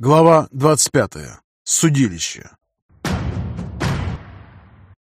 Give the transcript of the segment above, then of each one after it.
Глава 25. Судилище.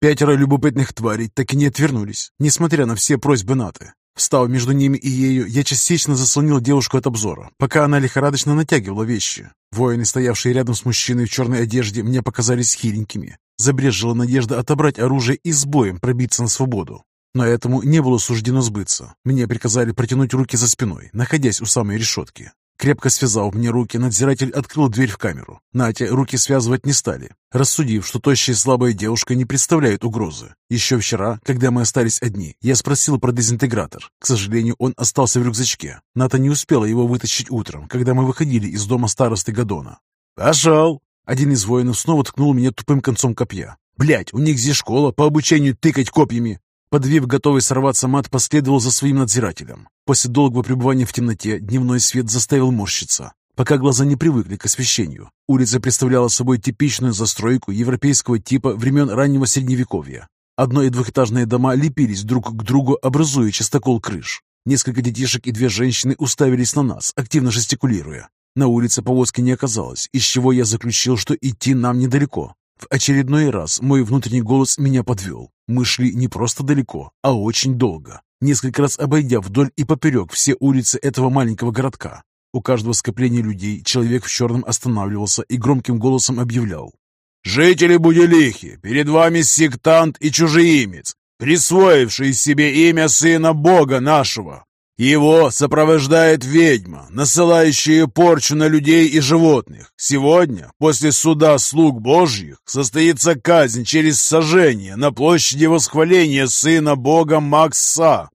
Пятеро любопытных тварей так и не отвернулись, несмотря на все просьбы Наты. Встав между ними и ею, я частично заслонил девушку от обзора, пока она лихорадочно натягивала вещи. Воины, стоявшие рядом с мужчиной в черной одежде, мне показались хиленькими. Забрежила надежда отобрать оружие и с боем пробиться на свободу. Но этому не было суждено сбыться. Мне приказали протянуть руки за спиной, находясь у самой решетки. Крепко связав мне руки, надзиратель открыл дверь в камеру. Нате руки связывать не стали, рассудив, что тощая и слабая девушка не представляет угрозы. Еще вчера, когда мы остались одни, я спросил про дезинтегратор. К сожалению, он остался в рюкзачке. Ната не успела его вытащить утром, когда мы выходили из дома старосты Гадона. «Пошел!» Один из воинов снова ткнул меня тупым концом копья. «Блядь, у них здесь школа по обучению тыкать копьями!» Подвив готовый сорваться мат, последовал за своим надзирателем. После долгого пребывания в темноте дневной свет заставил морщиться, пока глаза не привыкли к освещению. Улица представляла собой типичную застройку европейского типа времен раннего Средневековья. Одно- и двухэтажные дома лепились друг к другу, образуя частокол крыш. Несколько детишек и две женщины уставились на нас, активно жестикулируя. На улице повозки не оказалось, из чего я заключил, что идти нам недалеко. В очередной раз мой внутренний голос меня подвел. Мы шли не просто далеко, а очень долго несколько раз обойдя вдоль и поперек все улицы этого маленького городка. У каждого скопления людей человек в черном останавливался и громким голосом объявлял. «Жители Будилихи, перед вами сектант и чужеимец, присвоивший себе имя сына Бога нашего. Его сопровождает ведьма, насылающая порчу на людей и животных. Сегодня, после суда слуг Божьих, состоится казнь через сожжение на площади восхваления сына Бога Макса.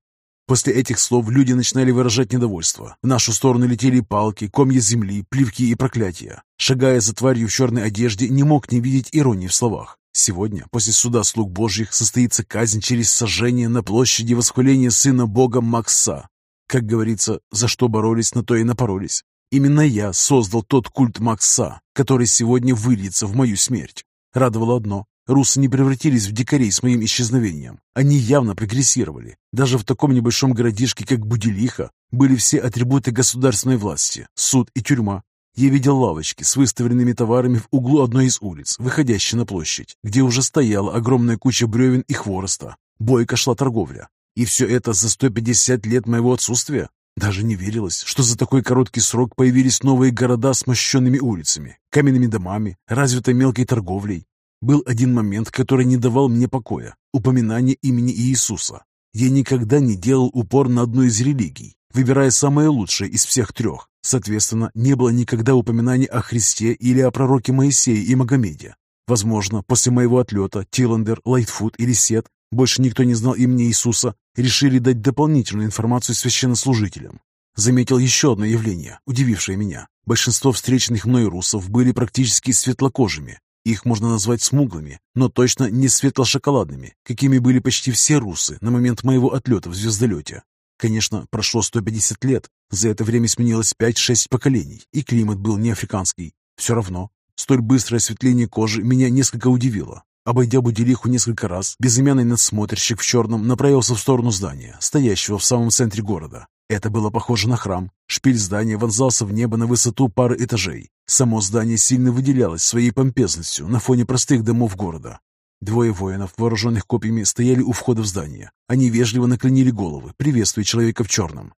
После этих слов люди начинали выражать недовольство. В нашу сторону летели палки, комья земли, плевки и проклятия. Шагая за тварью в черной одежде, не мог не видеть иронии в словах. Сегодня, после суда слуг Божьих, состоится казнь через сожжение на площади восхваления сына Бога Макса. Как говорится, за что боролись, на то и напоролись. Именно я создал тот культ Макса, который сегодня выльется в мою смерть. Радовало одно. Русы не превратились в дикарей с моим исчезновением. Они явно прогрессировали. Даже в таком небольшом городишке, как Будилиха, были все атрибуты государственной власти, суд и тюрьма. Я видел лавочки с выставленными товарами в углу одной из улиц, выходящей на площадь, где уже стояла огромная куча бревен и хвороста. Бойко шла торговля. И все это за 150 лет моего отсутствия? Даже не верилось, что за такой короткий срок появились новые города с мощенными улицами, каменными домами, развитой мелкой торговлей. Был один момент, который не давал мне покоя – упоминание имени Иисуса. Я никогда не делал упор на одну из религий, выбирая самое лучшее из всех трех. Соответственно, не было никогда упоминания о Христе или о пророке Моисее и Магомеде. Возможно, после моего отлета Тиландер, Лайтфуд или Сет больше никто не знал имени Иисуса, решили дать дополнительную информацию священнослужителям. Заметил еще одно явление, удивившее меня. Большинство встреченных мной русов были практически светлокожими. Их можно назвать смуглыми, но точно не светло-шоколадными, какими были почти все русы на момент моего отлета в звездолете. Конечно, прошло 150 лет, за это время сменилось 5-6 поколений, и климат был не африканский. Все равно, столь быстрое осветление кожи меня несколько удивило. Обойдя Будилиху несколько раз, безымянный надсмотрщик в черном направился в сторону здания, стоящего в самом центре города. Это было похоже на храм. Шпиль здания вонзался в небо на высоту пары этажей. Само здание сильно выделялось своей помпезностью на фоне простых домов города. Двое воинов, вооруженных копьями, стояли у входа в здание. Они вежливо наклонили головы, приветствуя человека в черном.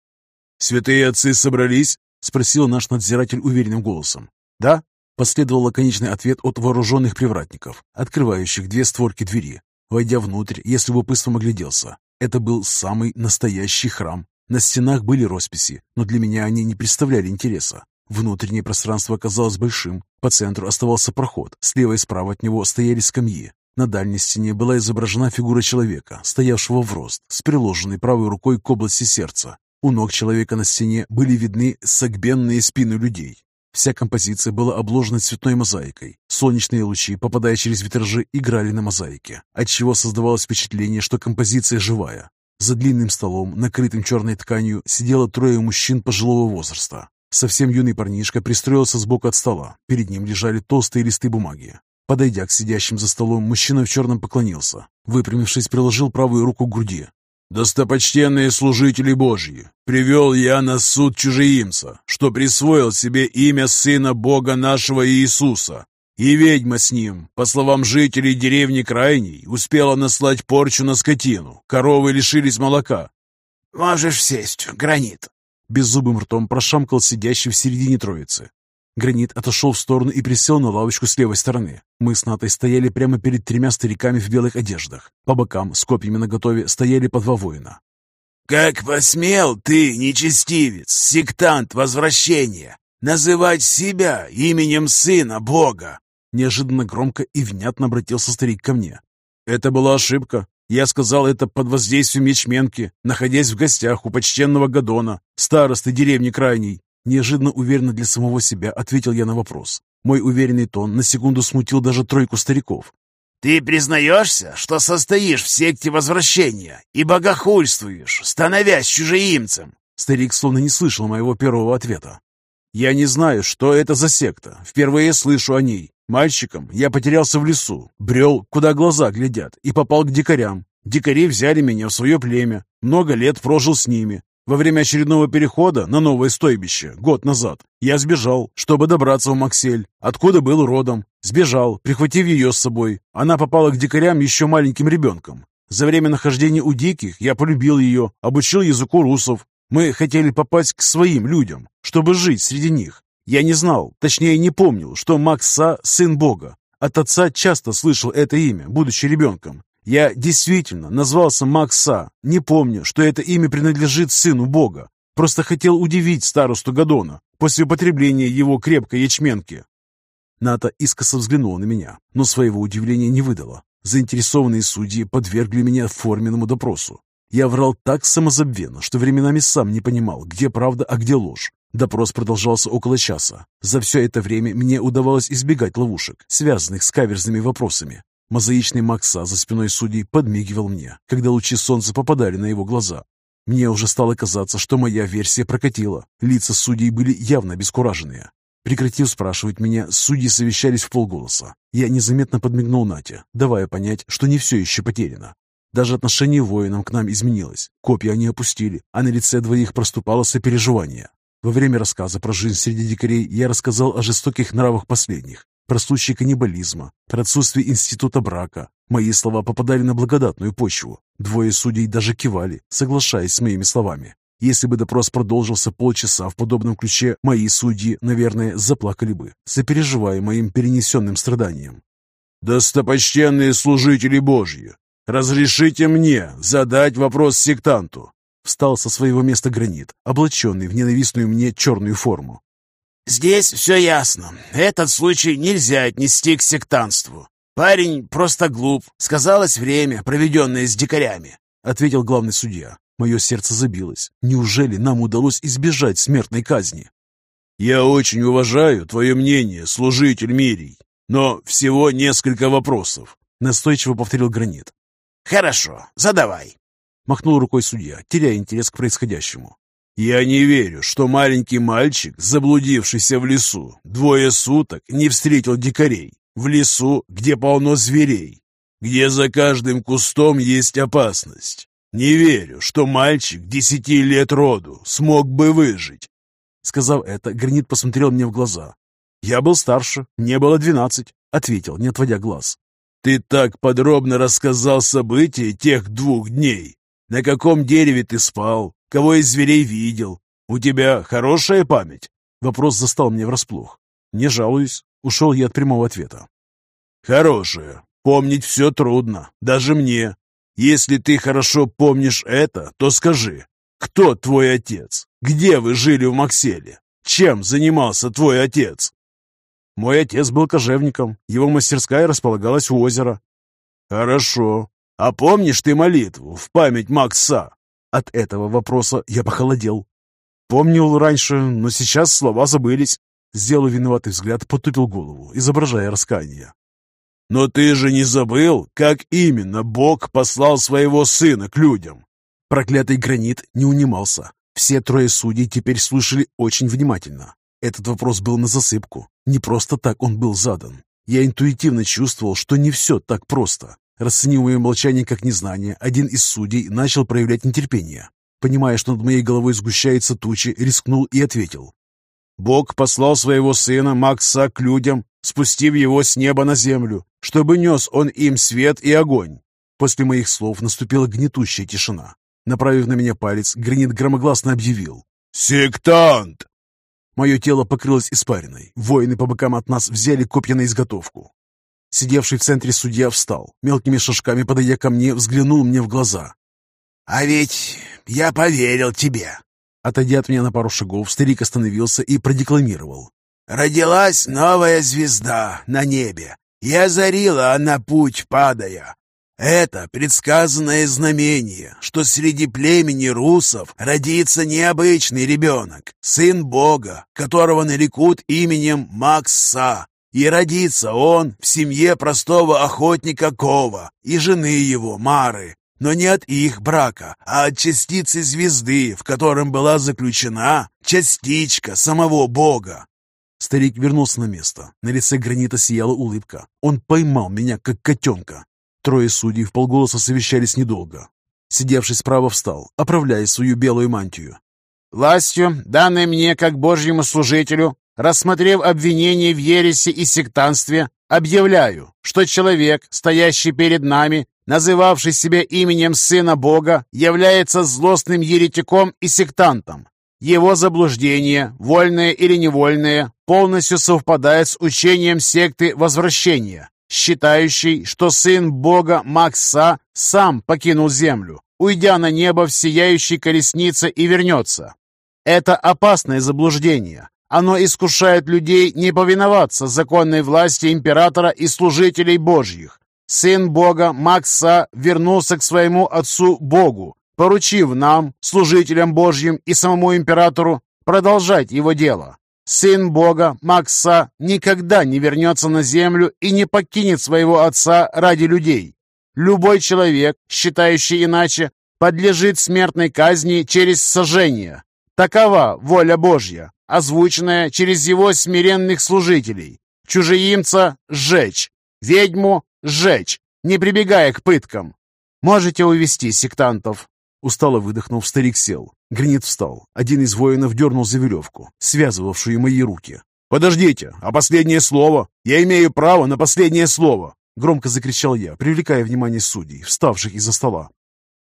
«Святые отцы собрались?» — спросил наш надзиратель уверенным голосом. «Да», Последовал лаконичный ответ от вооруженных привратников, открывающих две створки двери. Войдя внутрь, я с любопытством огляделся. Это был самый настоящий храм. На стенах были росписи, но для меня они не представляли интереса. Внутреннее пространство оказалось большим. По центру оставался проход. Слева и справа от него стояли скамьи. На дальней стене была изображена фигура человека, стоявшего в рост, с приложенной правой рукой к области сердца. У ног человека на стене были видны согбенные спины людей. Вся композиция была обложена цветной мозаикой. Солнечные лучи, попадая через витражи, играли на мозаике, отчего создавалось впечатление, что композиция живая. За длинным столом, накрытым черной тканью, сидело трое мужчин пожилого возраста. Совсем юный парнишка пристроился сбоку от стола. Перед ним лежали толстые листы бумаги. Подойдя к сидящим за столом, мужчина в черном поклонился. Выпрямившись, приложил правую руку к груди. «Достопочтенные служители Божьи, привел я на суд чужеимца, что присвоил себе имя Сына Бога нашего Иисуса, и ведьма с ним, по словам жителей деревни Крайней, успела наслать порчу на скотину, коровы лишились молока». «Можешь сесть, гранит», — беззубым ртом прошамкал сидящий в середине троицы. Гранит отошел в сторону и присел на лавочку с левой стороны. Мы с Натой стояли прямо перед тремя стариками в белых одеждах. По бокам, с копьями наготове, стояли по два воина. «Как посмел ты, нечестивец, сектант возвращения, называть себя именем сына Бога?» Неожиданно громко и внятно обратился старик ко мне. «Это была ошибка. Я сказал это под воздействием ячменки, находясь в гостях у почтенного Гадона, старосты деревни Крайней. Неожиданно уверенно для самого себя ответил я на вопрос. Мой уверенный тон на секунду смутил даже тройку стариков. «Ты признаешься, что состоишь в секте возвращения и богохульствуешь, становясь чужеимцем?» Старик словно не слышал моего первого ответа. «Я не знаю, что это за секта. Впервые слышу о ней. Мальчиком я потерялся в лесу, брел, куда глаза глядят, и попал к дикарям. Дикари взяли меня в свое племя. Много лет прожил с ними. Во время очередного перехода на новое стойбище, год назад, я сбежал, чтобы добраться в Максель, откуда был родом. Сбежал, прихватив ее с собой. Она попала к дикарям еще маленьким ребенком. За время нахождения у диких я полюбил ее, обучил языку русов. Мы хотели попасть к своим людям, чтобы жить среди них. Я не знал, точнее не помнил, что Макса – сын Бога. От отца часто слышал это имя, будучи ребенком. Я действительно назвался Макса. Не помню, что это имя принадлежит сыну Бога. Просто хотел удивить старосту Гадона после употребления его крепкой ячменки. Ната искоса взглянула на меня, но своего удивления не выдала. Заинтересованные судьи подвергли меня форменному допросу. Я врал так самозабвенно, что временами сам не понимал, где правда, а где ложь. Допрос продолжался около часа. За все это время мне удавалось избегать ловушек, связанных с каверзными вопросами. Мозаичный Макса за спиной судей подмигивал мне, когда лучи солнца попадали на его глаза. Мне уже стало казаться, что моя версия прокатила. Лица судей были явно обескураженные. Прекратив спрашивать меня, судьи совещались в полголоса. Я незаметно подмигнул Нате, давая понять, что не все еще потеряно. Даже отношение воинам к нам изменилось. Копья они опустили, а на лице двоих проступало сопереживание. Во время рассказа про жизнь среди дикарей я рассказал о жестоких нравах последних, про случаи каннибализма, про отсутствие института брака. Мои слова попадали на благодатную почву. Двое судей даже кивали, соглашаясь с моими словами. Если бы допрос продолжился полчаса в подобном ключе, мои судьи, наверное, заплакали бы, сопереживая моим перенесенным страданиям. «Достопочтенные служители Божьи, разрешите мне задать вопрос сектанту?» Встал со своего места гранит, облаченный в ненавистную мне черную форму. «Здесь все ясно. Этот случай нельзя отнести к сектанству. Парень просто глуп. Сказалось время, проведенное с дикарями», — ответил главный судья. Мое сердце забилось. Неужели нам удалось избежать смертной казни? «Я очень уважаю твое мнение, служитель Мирий, но всего несколько вопросов», — настойчиво повторил Гранит. «Хорошо, задавай», — махнул рукой судья, теряя интерес к происходящему. «Я не верю, что маленький мальчик, заблудившийся в лесу, двое суток не встретил дикарей. В лесу, где полно зверей, где за каждым кустом есть опасность. Не верю, что мальчик десяти лет роду смог бы выжить». Сказав это, Гранит посмотрел мне в глаза. «Я был старше, мне было двенадцать», — ответил, не отводя глаз. «Ты так подробно рассказал события тех двух дней. На каком дереве ты спал, Кого из зверей видел? У тебя хорошая память?» Вопрос застал меня врасплох. «Не жалуюсь», — ушел я от прямого ответа. «Хорошая. Помнить все трудно, даже мне. Если ты хорошо помнишь это, то скажи, кто твой отец? Где вы жили в Макселе? Чем занимался твой отец?» «Мой отец был кожевником. Его мастерская располагалась у озера». «Хорошо. А помнишь ты молитву в память Макса?» От этого вопроса я похолодел. Помнил раньше, но сейчас слова забылись. Сделал виноватый взгляд, потупил голову, изображая раскаяние. «Но ты же не забыл, как именно Бог послал своего сына к людям?» Проклятый гранит не унимался. Все трое судей теперь слушали очень внимательно. Этот вопрос был на засыпку. Не просто так он был задан. Я интуитивно чувствовал, что не все так просто. Расценив мое молчание как незнание, один из судей начал проявлять нетерпение. Понимая, что над моей головой сгущается тучи, рискнул и ответил. «Бог послал своего сына Макса к людям, спустив его с неба на землю, чтобы нес он им свет и огонь». После моих слов наступила гнетущая тишина. Направив на меня палец, Гранит громогласно объявил. «Сектант!» Мое тело покрылось испариной. Воины по бокам от нас взяли копья на изготовку. Сидевший в центре судья встал, мелкими шажками подойдя ко мне, взглянул мне в глаза. «А ведь я поверил тебе!» Отойдя от меня на пару шагов, старик остановился и продекламировал. «Родилась новая звезда на небе, и озарила она путь, падая. Это предсказанное знамение, что среди племени русов родится необычный ребенок, сын Бога, которого нарекут именем Макса, и родится он в семье простого охотника Кова и жены его, Мары, но не от их брака, а от частицы звезды, в котором была заключена частичка самого Бога. Старик вернулся на место. На лице гранита сияла улыбка. Он поймал меня, как котенка. Трое судей в полголоса совещались недолго. Сидевший справа встал, оправляя свою белую мантию. «Властью, данной мне как божьему служителю, Рассмотрев обвинение в ересе и сектанстве, объявляю, что человек, стоящий перед нами, называвший себя именем Сына Бога, является злостным еретиком и сектантом. Его заблуждение, вольное или невольное, полностью совпадает с учением секты Возвращения, считающей, что Сын Бога Макса сам покинул землю, уйдя на небо в сияющей колеснице и вернется. Это опасное заблуждение, оно искушает людей не повиноваться законной власти императора и служителей божьих. Сын Бога Макса вернулся к своему отцу Богу, поручив нам, служителям Божьим и самому императору, продолжать его дело. Сын Бога Макса никогда не вернется на землю и не покинет своего отца ради людей. Любой человек, считающий иначе, подлежит смертной казни через сожжение. Такова воля Божья озвученное через его смиренных служителей. Чужеимца – сжечь, ведьму – сжечь, не прибегая к пыткам. Можете увести сектантов». Устало выдохнув, старик сел. Гранит встал. Один из воинов дернул за веревку, связывавшую мои руки. «Подождите, а последнее слово? Я имею право на последнее слово!» Громко закричал я, привлекая внимание судей, вставших из-за стола.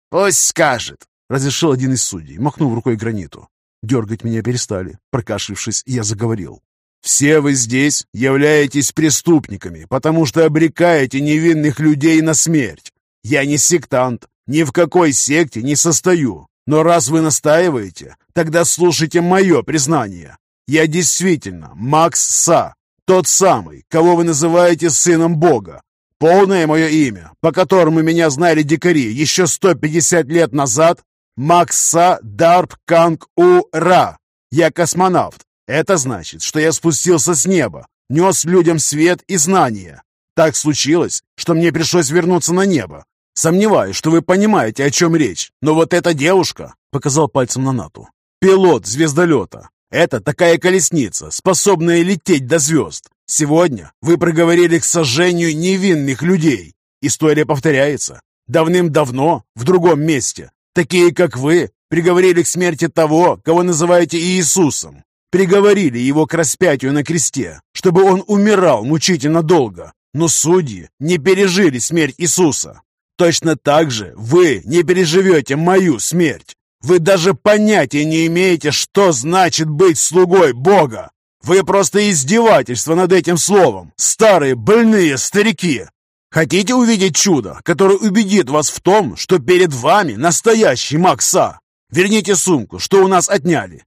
«Пусть скажет!» — разрешил один из судей, махнув рукой граниту. Дергать меня перестали. Прокашлившись, я заговорил. «Все вы здесь являетесь преступниками, потому что обрекаете невинных людей на смерть. Я не сектант, ни в какой секте не состою. Но раз вы настаиваете, тогда слушайте мое признание. Я действительно Макс Са, тот самый, кого вы называете сыном Бога. Полное мое имя, по которому меня знали дикари еще 150 лет назад, Макса Дарп Канг Ура. Я космонавт. Это значит, что я спустился с неба, нес людям свет и знания. Так случилось, что мне пришлось вернуться на небо. Сомневаюсь, что вы понимаете, о чем речь. Но вот эта девушка, показал пальцем на Нату, пилот звездолета. Это такая колесница, способная лететь до звезд. Сегодня вы проговорили к сожжению невинных людей. История повторяется. Давным-давно, в другом месте, Такие, как вы, приговорили к смерти того, кого называете Иисусом. Приговорили его к распятию на кресте, чтобы он умирал мучительно долго. Но судьи не пережили смерть Иисуса. Точно так же вы не переживете мою смерть. Вы даже понятия не имеете, что значит быть слугой Бога. Вы просто издевательство над этим словом, старые больные старики. Хотите увидеть чудо, которое убедит вас в том, что перед вами настоящий Макса? Верните сумку, что у нас отняли.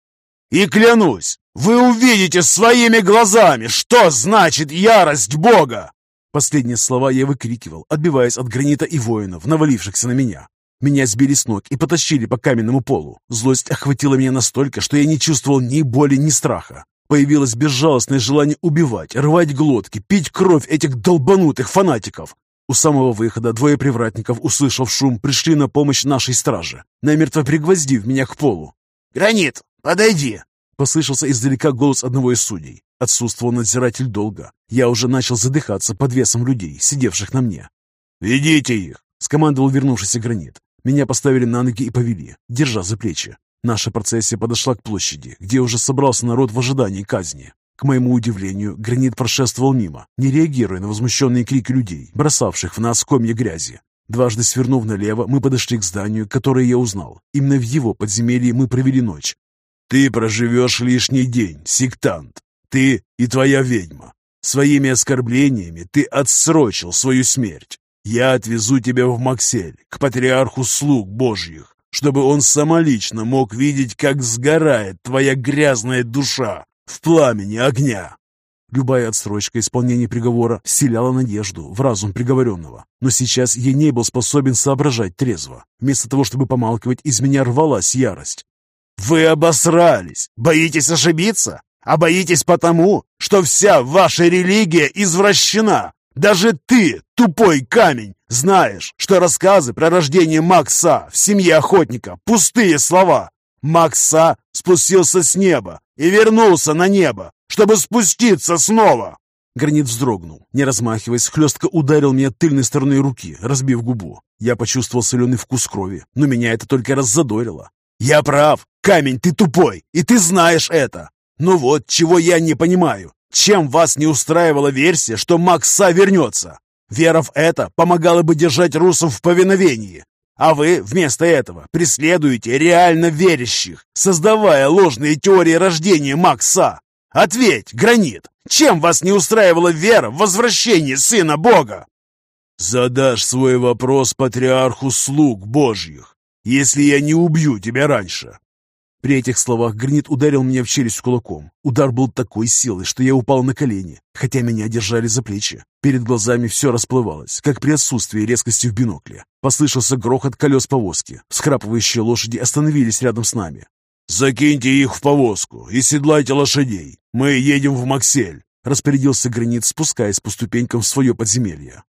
И клянусь, вы увидите своими глазами, что значит ярость Бога!» Последние слова я выкрикивал, отбиваясь от гранита и воинов, навалившихся на меня. Меня сбили с ног и потащили по каменному полу. Злость охватила меня настолько, что я не чувствовал ни боли, ни страха. Появилось безжалостное желание убивать, рвать глотки, пить кровь этих долбанутых фанатиков. У самого выхода двое привратников, услышав шум, пришли на помощь нашей страже, намертво пригвоздив меня к полу. «Гранит, подойди!» Послышался издалека голос одного из судей. Отсутствовал надзиратель долго. Я уже начал задыхаться под весом людей, сидевших на мне. «Ведите их!» — скомандовал вернувшийся гранит. Меня поставили на ноги и повели, держа за плечи. Наша процессия подошла к площади, где уже собрался народ в ожидании казни. К моему удивлению, гранит прошествовал мимо, не реагируя на возмущенные крики людей, бросавших в нас комья грязи. Дважды свернув налево, мы подошли к зданию, которое я узнал. Именно в его подземелье мы провели ночь. «Ты проживешь лишний день, сектант. Ты и твоя ведьма. Своими оскорблениями ты отсрочил свою смерть. Я отвезу тебя в Максель, к патриарху слуг божьих, чтобы он самолично мог видеть, как сгорает твоя грязная душа в пламени огня. Любая отсрочка исполнения приговора вселяла надежду в разум приговоренного. Но сейчас я не был способен соображать трезво. Вместо того, чтобы помалкивать, из меня рвалась ярость. «Вы обосрались! Боитесь ошибиться? А боитесь потому, что вся ваша религия извращена! Даже ты, тупой камень, знаешь, что рассказы про рождение Макса в семье охотника – пустые слова. Макса спустился с неба и вернулся на небо, чтобы спуститься снова!» Гранит вздрогнул, не размахиваясь, хлестко ударил меня тыльной стороной руки, разбив губу. Я почувствовал соленый вкус крови, но меня это только раззадорило. «Я прав! Камень, ты тупой, и ты знаешь это! Ну вот, чего я не понимаю. Чем вас не устраивала версия, что Макса вернется? Вера в это помогала бы держать русов в повиновении. А вы вместо этого преследуете реально верящих, создавая ложные теории рождения Макса. Ответь, Гранит, чем вас не устраивала вера в возвращение Сына Бога? Задашь свой вопрос патриарху слуг Божьих, если я не убью тебя раньше. При этих словах Гранит ударил меня в челюсть кулаком. Удар был такой силой, что я упал на колени, хотя меня держали за плечи. Перед глазами все расплывалось, как при отсутствии резкости в бинокле. Послышался грохот колес повозки. Скрапывающие лошади остановились рядом с нами. «Закиньте их в повозку и седлайте лошадей. Мы едем в Максель», — распорядился Гранит, спускаясь по ступенькам в свое подземелье.